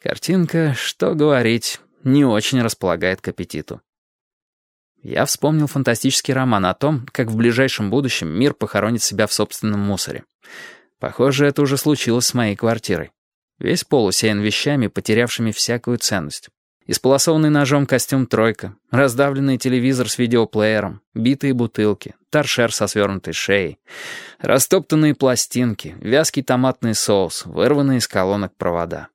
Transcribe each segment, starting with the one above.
Картинка, что говорить, не очень располагает к аппетиту. Я вспомнил фантастический роман о том, как в ближайшем будущем мир похоронит себя в собственном мусоре. Похоже, это уже случилось с моей квартирой. Весь пол усеян вещами, потерявшими всякую ценность. Исполосованный ножом костюм «тройка», раздавленный телевизор с видеоплеером, битые бутылки, торшер со свернутой шеей, растоптанные пластинки, вязкий томатный соус, вырванные из колонок провода.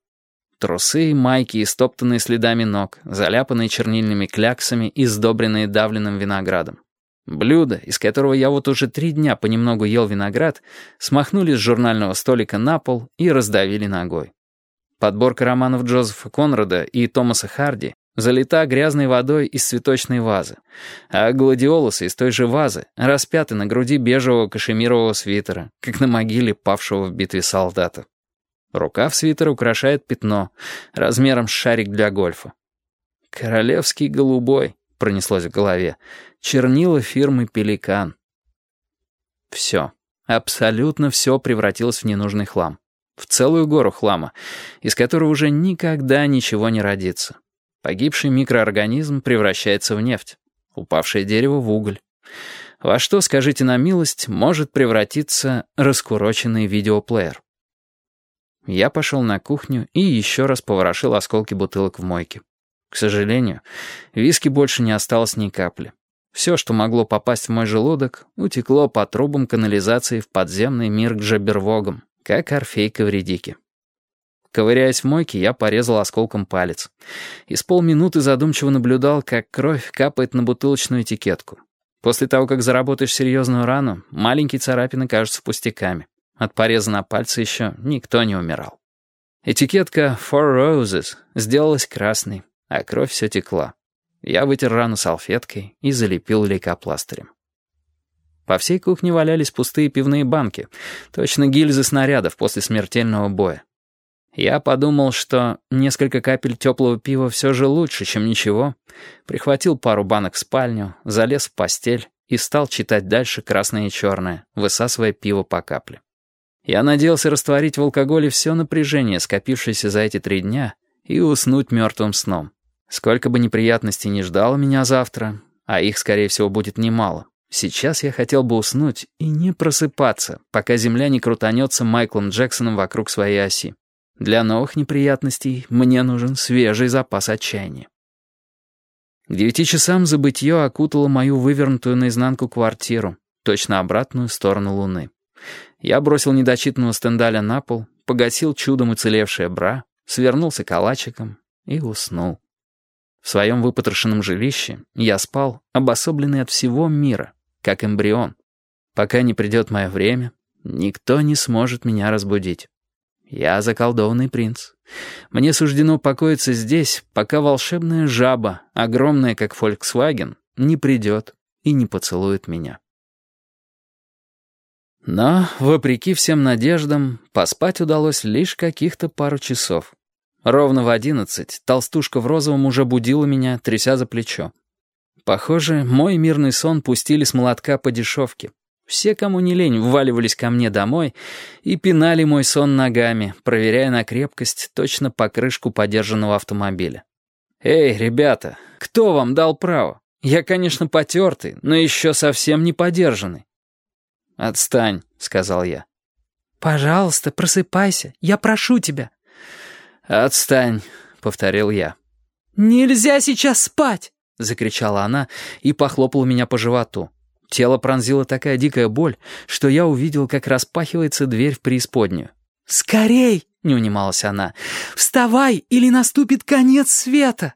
Трусы майки, истоптанные следами ног, заляпанные чернильными кляксами и сдобренные давленным виноградом. Блюдо, из которого я вот уже три дня понемногу ел виноград, смахнули с журнального столика на пол и раздавили ногой. Подборка романов Джозефа Конрада и Томаса Харди залита грязной водой из цветочной вазы, а гладиолусы из той же вазы распяты на груди бежевого кашемирового свитера, как на могиле павшего в битве солдата. Рукав свитера украшает пятно, размером с шарик для гольфа. «Королевский голубой», — пронеслось в голове, — «чернила фирмы «Пеликан». Все, абсолютно все превратилось в ненужный хлам. В целую гору хлама, из которого уже никогда ничего не родится. Погибший микроорганизм превращается в нефть, упавшее дерево в уголь. Во что, скажите на милость, может превратиться раскуроченный видеоплеер? Я пошел на кухню и еще раз поворошил осколки бутылок в мойке. К сожалению, виски больше не осталось ни капли. Все, что могло попасть в мой желудок, утекло по трубам канализации в подземный мир к Джабервогам, как Орфей к Эвредике. Ковыряясь в мойке, я порезал осколком палец. И с полминуты задумчиво наблюдал, как кровь капает на бутылочную этикетку. После того, как заработаешь серьезную рану, маленькие царапины кажутся пустяками. От пореза на пальце еще никто не умирал. Этикетка «Four Roses» сделалась красной, а кровь все текла. Я вытер рану салфеткой и залепил лейкопластырем. По всей кухне валялись пустые пивные банки, точно гильзы снарядов после смертельного боя. Я подумал, что несколько капель теплого пива все же лучше, чем ничего. Прихватил пару банок в спальню, залез в постель и стал читать дальше красное и черное, высасывая пиво по капле. Я надеялся растворить в алкоголе все напряжение, скопившееся за эти три дня, и уснуть мертвым сном. Сколько бы неприятностей не ждало меня завтра, а их, скорее всего, будет немало, Сейчас я хотел бы уснуть и не просыпаться, пока Земля не крутанется Майклом Джексоном вокруг своей оси. Для новых неприятностей мне нужен свежий запас отчаяния. К девяти часам забытье окутало мою вывернутую наизнанку квартиру, точно обратную сторону Луны. Я бросил недочитанного стендаля на пол, погасил чудом уцелевшее бра, свернулся калачиком и уснул. В своем выпотрошенном жилище я спал, обособленный от всего мира, как эмбрион. Пока не придет мое время, никто не сможет меня разбудить. Я заколдованный принц. Мне суждено покоиться здесь, пока волшебная жаба, огромная как Volkswagen, не придет и не поцелует меня. Но, вопреки всем надеждам, поспать удалось лишь каких-то пару часов. Ровно в одиннадцать толстушка в розовом уже будила меня, тряся за плечо. Похоже, мой мирный сон пустили с молотка по дешевке. Все, кому не лень, вваливались ко мне домой и пинали мой сон ногами, проверяя на крепкость точно покрышку подержанного автомобиля. «Эй, ребята, кто вам дал право? Я, конечно, потертый, но еще совсем не подержанный». «Отстань», — сказал я. «Пожалуйста, просыпайся, я прошу тебя». «Отстань», — повторил я. «Нельзя сейчас спать!» — закричала она и похлопала меня по животу. Тело пронзила такая дикая боль, что я увидел, как распахивается дверь в преисподнюю. «Скорей!» — не унималась она. «Вставай, или наступит конец света!»